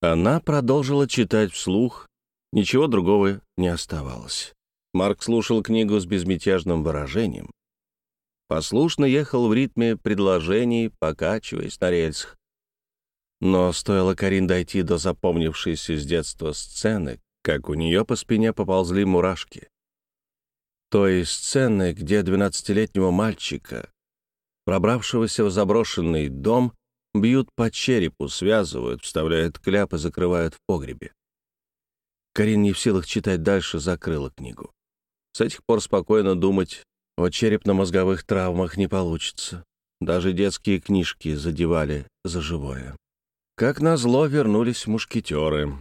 Она продолжила читать вслух. Ничего другого не оставалось. Марк слушал книгу с безмятежным выражением. Послушно ехал в ритме предложений, покачиваясь на рельсах. Но стоило Карин дойти до запомнившейся с детства сцены, как у нее по спине поползли мурашки. Той сцены, где двенадцатилетнего мальчика, пробравшегося в заброшенный дом, бьют по черепу, связывают, вставляют кляп и закрывают в погребе. Карин не в силах читать дальше, закрыла книгу. С этих пор спокойно думать о черепно-мозговых травмах не получится. Даже детские книжки задевали за живое. Как назло вернулись мушкетеры.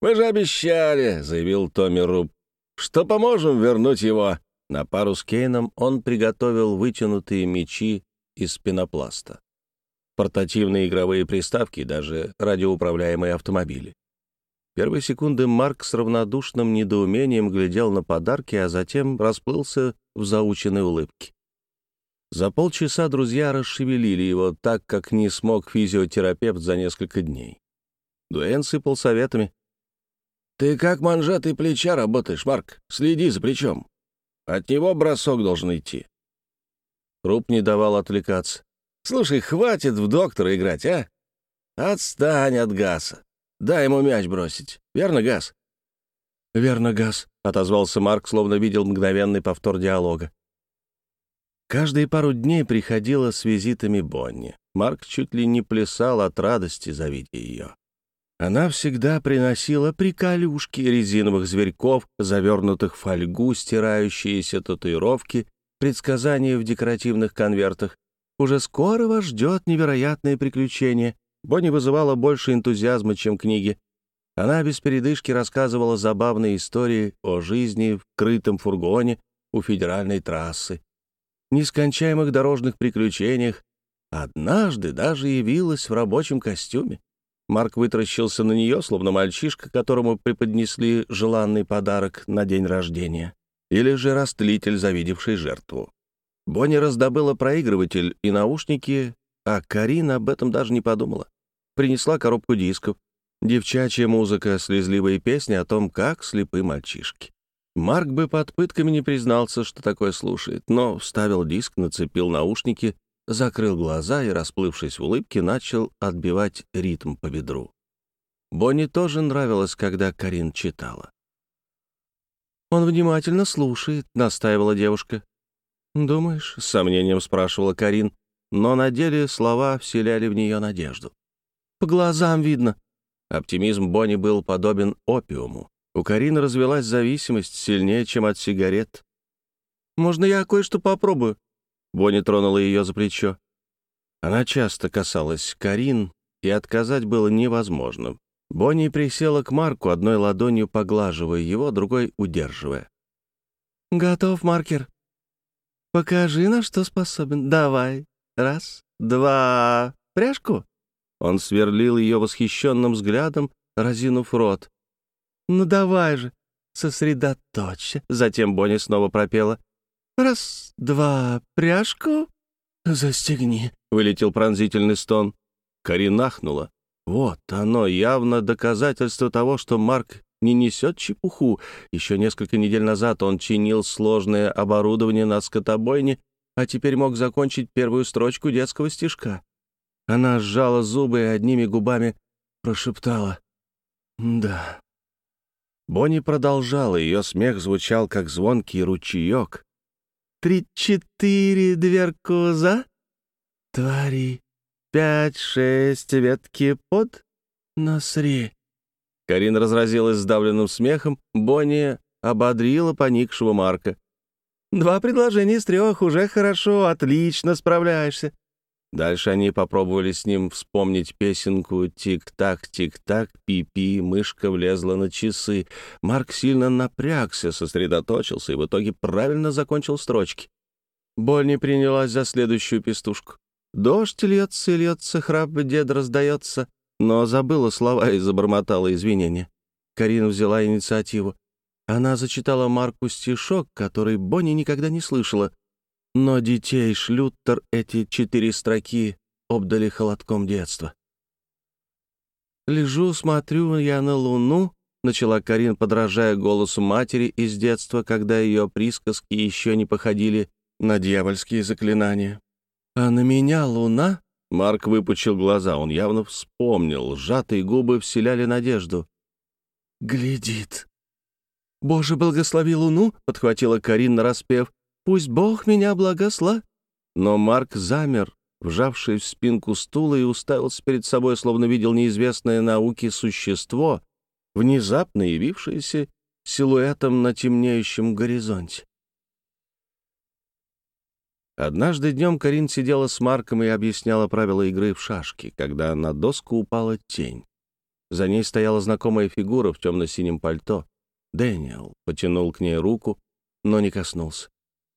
«Мы же обещали», — заявил Томми Руб, — «что поможем вернуть его». На пару с Кейном он приготовил вытянутые мечи из пенопласта, портативные игровые приставки и даже радиоуправляемые автомобили. Первые секунды Марк с равнодушным недоумением глядел на подарки, а затем расплылся в заученной улыбке. За полчаса друзья расшевелили его так, как не смог физиотерапевт за несколько дней. Дуэн сыпал советами. «Ты как манжетой плеча работаешь, Марк. Следи за плечом. От него бросок должен идти». Руб не давал отвлекаться. «Слушай, хватит в доктора играть, а? Отстань от Гаса. Дай ему мяч бросить. Верно, Гас?» «Верно, Гас», — отозвался Марк, словно видел мгновенный повтор диалога. Каждые пару дней приходила с визитами Бонни. Марк чуть ли не плясал от радости, завидя ее. Она всегда приносила приколюшки резиновых зверьков, завернутых в фольгу, стирающиеся татуировки, предсказания в декоративных конвертах. Уже скоро вас ждет невероятное приключение. Бонни вызывала больше энтузиазма, чем книги. Она без передышки рассказывала забавные истории о жизни в крытом фургоне у федеральной трассы, нескончаемых дорожных приключениях, однажды даже явилась в рабочем костюме. Марк вытращился на нее, словно мальчишка, которому преподнесли желанный подарок на день рождения, или же растлитель, завидевший жертву. Бонни раздобыла проигрыватель и наушники, а Карина об этом даже не подумала. Принесла коробку дисков, девчачья музыка, слезливые песни о том, как слепы мальчишки. Марк бы под пытками не признался, что такое слушает, но вставил диск, нацепил наушники, закрыл глаза и, расплывшись в улыбке, начал отбивать ритм по бедру. Бонни тоже нравилось, когда Карин читала. «Он внимательно слушает», — настаивала девушка. «Думаешь?» — с сомнением спрашивала Карин, но на деле слова вселяли в нее надежду. «По глазам видно». Оптимизм Бонни был подобен опиуму. У Карины развелась зависимость сильнее, чем от сигарет. «Можно я кое-что попробую?» Бонни тронула ее за плечо. Она часто касалась Карин, и отказать было невозможно. Бонни присела к Марку, одной ладонью поглаживая его, другой удерживая. «Готов, Маркер. Покажи, на что способен. Давай. Раз, два, пряжку». Он сверлил ее восхищенным взглядом, разинув рот. «Ну давай же, сосредоточься!» Затем Бонни снова пропела. «Раз, два, пряжку, застегни!» Вылетел пронзительный стон. Карин нахнула. Вот оно, явно доказательство того, что Марк не несет чепуху. Еще несколько недель назад он чинил сложное оборудование на скотобойне, а теперь мог закончить первую строчку детского стишка. Она сжала зубы и одними губами прошептала «Да». Бонни продолжала, ее смех звучал, как звонкий ручеек. «Три-четыре дверку за, твори, пять-шесть ветки под, насри». Карин разразилась сдавленным смехом, Бонни ободрила поникшего Марка. «Два предложения из трех, уже хорошо, отлично справляешься. Дальше они попробовали с ним вспомнить песенку «Тик-так, тик-так, пи-пи», мышка влезла на часы. Марк сильно напрягся, сосредоточился и в итоге правильно закончил строчки. Боль не принялась за следующую пестушку. «Дождь льется и льется, храп дед раздается», но забыла слова и забормотала извинения. Карина взяла инициативу. Она зачитала Марку стишок, который Бонни никогда не слышала, но детей Шлюттер эти четыре строки обдали холодком детства. «Лежу, смотрю я на луну», — начала Карин, подражая голосу матери из детства, когда ее присказки еще не походили на дьявольские заклинания. «А на меня луна?» Марк выпучил глаза, он явно вспомнил, сжатые губы вселяли надежду. «Глядит». «Боже, благослови луну!» — подхватила Карин нараспев. «Пусть Бог меня благосла!» Но Марк замер, вжавший в спинку стула, и уставился перед собой, словно видел неизвестное науке существо, внезапно явившееся силуэтом на темнеющем горизонте. Однажды днем Карин сидела с Марком и объясняла правила игры в шашки, когда на доску упала тень. За ней стояла знакомая фигура в темно-синем пальто. Дэниел потянул к ней руку, но не коснулся.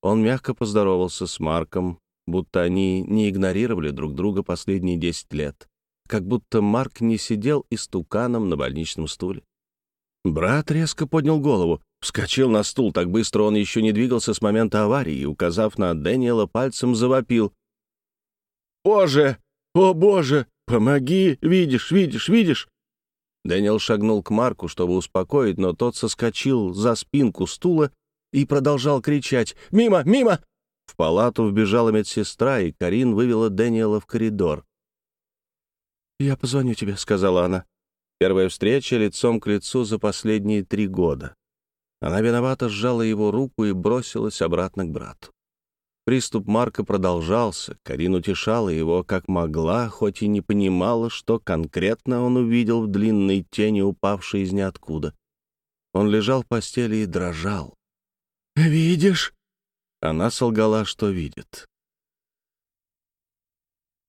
Он мягко поздоровался с Марком, будто они не игнорировали друг друга последние десять лет, как будто Марк не сидел истуканом на больничном стуле. Брат резко поднял голову, вскочил на стул, так быстро он еще не двигался с момента аварии, указав на Дэниела, пальцем завопил. «Боже! О, Боже! Помоги! Видишь, видишь, видишь!» Дэниел шагнул к Марку, чтобы успокоить, но тот соскочил за спинку стула и продолжал кричать «Мимо! Мимо!». В палату вбежала медсестра, и Карин вывела Дэниела в коридор. «Я позвоню тебе», — сказала она. Первая встреча лицом к лицу за последние три года. Она виновато сжала его руку и бросилась обратно к брату. Приступ Марка продолжался, Карин утешала его как могла, хоть и не понимала, что конкретно он увидел в длинной тени, упавшей из ниоткуда. Он лежал в постели и дрожал. «Видишь?» Она солгала, что видит.